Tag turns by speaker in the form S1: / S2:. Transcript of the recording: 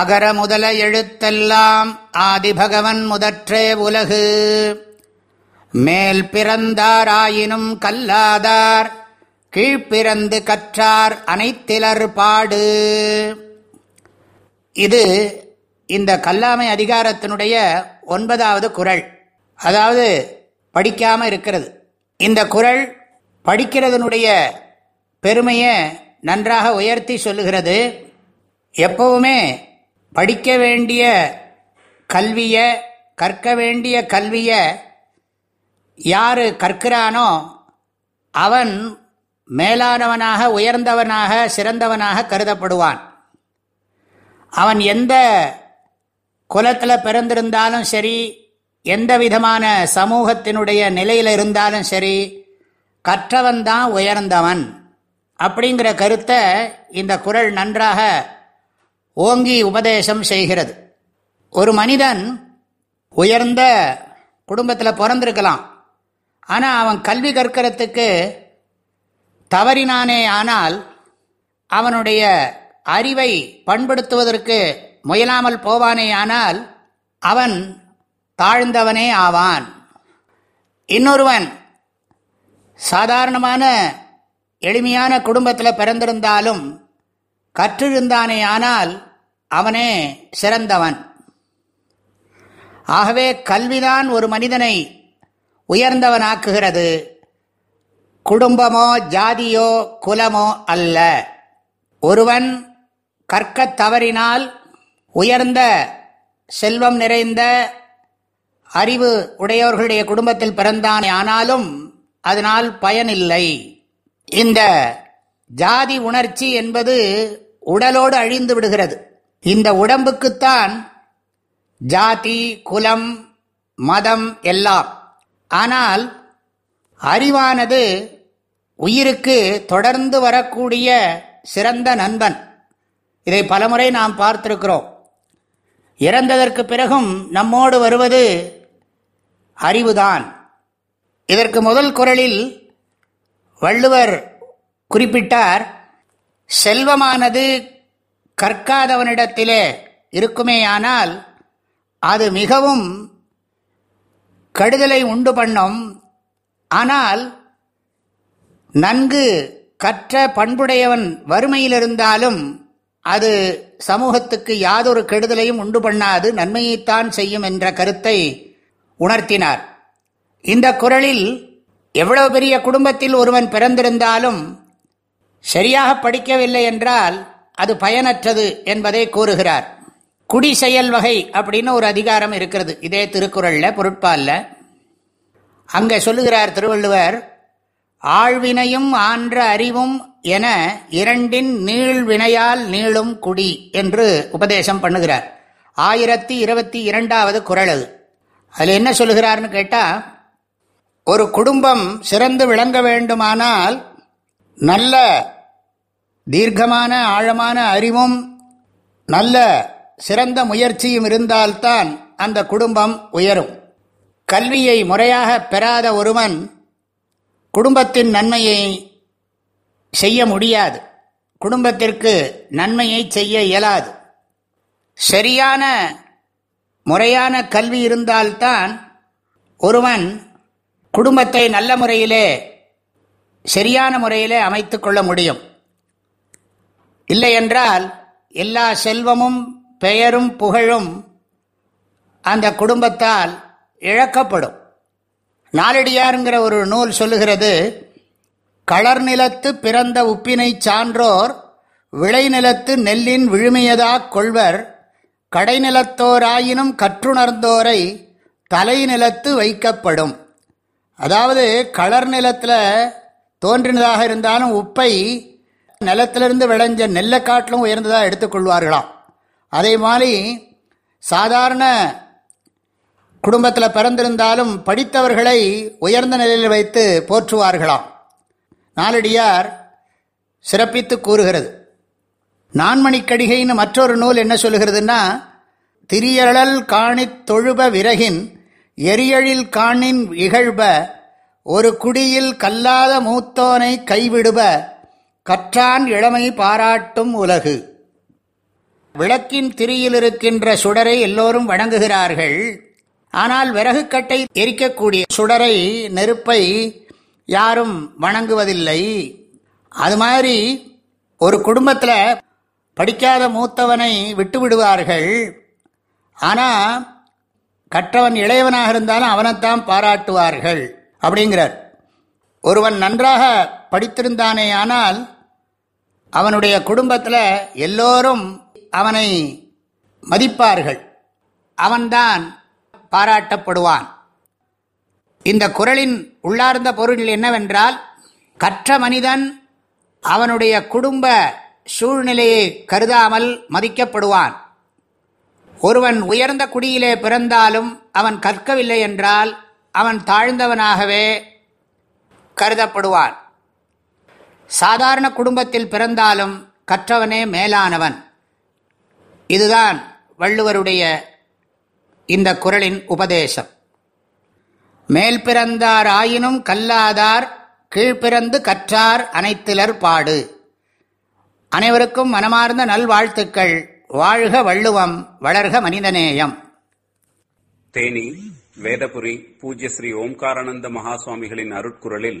S1: அகர முதல எழுத்தெல்லாம் ஆதிபகவன் முதற்றே உலகு மேல் பிறந்தாராயினும் கல்லாதார் கீழ்ப்பிறந்து கற்றார் அனைத்திலர் பாடு இது இந்த கல்லாமை அதிகாரத்தினுடைய ஒன்பதாவது குரல் அதாவது படிக்காமல் இருக்கிறது இந்த குரல் படிக்கிறதுனுடைய பெருமையை நன்றாக உயர்த்தி சொல்லுகிறது எப்பவுமே படிக்க வேண்டிய கல்வியை கற்க வேண்டிய கல்வியை யார் கற்கிறானோ அவன் மேலானவனாக உயர்ந்தவனாக சிறந்தவனாக கருதப்படுவான் அவன் எந்த குலத்தில் பிறந்திருந்தாலும் சரி எந்த விதமான சமூகத்தினுடைய நிலையில் இருந்தாலும் சரி கற்றவன் தான் உயர்ந்தவன் அப்படிங்கிற கருத்தை இந்த குரல் நன்றாக ஓங்கி உபதேசம் செய்கிறது ஒரு மனிதன் உயர்ந்த குடும்பத்தில் பிறந்திருக்கலாம் ஆனால் அவன் கல்வி கற்கிறதுக்கு தவறினானே ஆனால் அவனுடைய அறிவை பண்படுத்துவதற்கு முயலாமல் போவானே ஆனால் அவன் தாழ்ந்தவனே ஆவான் இன்னொருவன் சாதாரணமான எளிமையான குடும்பத்தில் பிறந்திருந்தாலும் கற்றிருந்தானே ஆனால் அவனே சிறந்தவன் ஆகவே கல்விதான் ஒரு மனிதனை உயர்ந்தவனாக்குகிறது குடும்பமோ ஜாதியோ குலமோ அல்ல ஒருவன் கற்கத் தவறினால் உயர்ந்த செல்வம் நிறைந்த அறிவு உடையவர்களுடைய குடும்பத்தில் பிறந்தானே ஆனாலும் அதனால் பயனில்லை இந்த ஜாதி உணர்ச்சி என்பது உடலோடு அழிந்து விடுகிறது இந்த உடம்புக்குத்தான் ஜாதி குலம் மதம் எல்லாம் ஆனால் அறிவானது உயிருக்கு தொடர்ந்து வரக்கூடிய சிறந்த நண்பன் இதை பலமுறை நாம் பார்த்திருக்கிறோம் இறந்ததற்கு பிறகும் நம்மோடு வருவது அறிவுதான் இதற்கு முதல் குரலில் வள்ளுவர் குறிப்பிட்டார் செல்வமானது கற்காதவனிடத்திலே இருக்குமேயானால் அது மிகவும் கடுதலை உண்டு பண்ணும் ஆனால் நன்கு கற்ற பண்புடையவன் வறுமையில் இருந்தாலும் அது சமூகத்துக்கு யாதொரு கெடுதலையும் உண்டு பண்ணாது நன்மையைத்தான் செய்யும் என்ற கருத்தை உணர்த்தினார் இந்த குரலில் எவ்வளவு பெரிய குடும்பத்தில் ஒருவன் பிறந்திருந்தாலும் சரியாக படிக்கவில்லை என்றால் அது பயனற்றது என்பதை கூறுகிறார் குடி செயல் வகை அப்படின்னு ஒரு அதிகாரம் இருக்கிறது இதே திருக்குறளில் பொருட்பாலில் அங்கே சொல்லுகிறார் திருவள்ளுவர் ஆழ்வினையும் ஆன்ற அறிவும் என இரண்டின் வினையால் நீளும் குடி என்று உபதேசம் பண்ணுகிறார் ஆயிரத்தி இருபத்தி இரண்டாவது குரல் அது அதில் என்ன சொல்லுகிறார்னு கேட்டால் ஒரு குடும்பம் சிறந்து விளங்க வேண்டுமானால் நல்ல தீர்க்கமான ஆழமான அறிவும் நல்ல சிறந்த முயற்சியும் இருந்தால்தான் அந்த குடும்பம் உயரும் கல்வியை முறையாக பெறாத ஒருவன் குடும்பத்தின் நன்மையை செய்ய முடியாது குடும்பத்திற்கு நன்மையை செய்ய இயலாது சரியான முறையான கல்வி இருந்தால்தான் ஒருவன் குடும்பத்தை நல்ல முறையிலே சரியான முறையிலே அமைத்து கொள்ள முடியும் இல்லையென்றால் எல்லா செல்வமும் பெயரும் புகழும் அந்த குடும்பத்தால் இழக்கப்படும் நாளடியாருங்கிற ஒரு நூல் சொல்லுகிறது களர் நிலத்து பிறந்த உப்பினை சான்றோர் விளை நிலத்து நெல்லின் விழுமையதா கொள்வர் கடை நிலத்தோராயினும் கற்றுணர்ந்தோரை தலை நிலத்து வைக்கப்படும் அதாவது களர் நிலத்தில் தோன்றினதாக இருந்தாலும் உப்பை நிலத்திலிருந்து விளைஞ்ச நெல்லை காட்டிலும் உயர்ந்ததாக எடுத்துக்கொள்வார்களாம் அதே மாதிரி சாதாரண குடும்பத்தில் பிறந்திருந்தாலும் படித்தவர்களை உயர்ந்த நிலையில் வைத்து போற்றுவார்களாம் நாலடியார் சிறப்பித்து கூறுகிறது நான்மணிக்கடிகைன்னு மற்றொரு நூல் என்ன சொல்கிறதுன்னா திரியழல் காணி தொழுப விறகின் எரியழில் காணின் இகழ்ப ஒரு குடியில் கல்லாத மூத்தோனை கைவிடுப கற்றான் இளமை பாராட்டும் உலகு விளக்கின் திரியில் இருக்கின்ற சுடரை எல்லோரும் வணங்குகிறார்கள் ஆனால் விறகுக்கட்டை எரிக்கக்கூடிய சுடரை நெருப்பை யாரும் வணங்குவதில்லை அது மாதிரி ஒரு குடும்பத்தில் படிக்காத மூத்தவனை விட்டு விடுவார்கள் ஆனால் கற்றவன் இளையவனாக இருந்தாலும் அவனைத்தான் பாராட்டுவார்கள் அப்படிங்கிறார் ஒருவன் நன்றாக படித்திருந்தானே ஆனால் அவனுடைய குடும்பத்தில் எல்லோரும் அவனை மதிப்பார்கள் அவன்தான் பாராட்டப்படுவான் இந்த குரலின் உள்ளார்ந்த பொருள் என்னவென்றால் கற்ற மனிதன் அவனுடைய குடும்ப சூழ்நிலையை கருதாமல் மதிக்கப்படுவான் ஒருவன் உயர்ந்த குடியிலே பிறந்தாலும் அவன் கற்கவில்லை என்றால் அவன் தாழ்ந்தவனாகவே கருதப்படுவான் சாதாரண குடும்பத்தில் பிறந்தாலும் கற்றவனே மேலானவன் இதுதான் வள்ளுவருடைய இந்த குரலின் உபதேசம் மேல் பிறந்தார் ஆயினும் கல்லாதார் கீழ்பிறந்து கற்றார் அனைத்திலர் பாடு அனைவருக்கும் மனமார்ந்த நல்வாழ்த்துக்கள் வாழ்க வள்ளுவம் வளர்க மனிதநேயம் தேனி வேதபுரி பூஜ்ய ஸ்ரீ ஓம்காரானந்த மகாசுவாமிகளின் அருட்குரலில்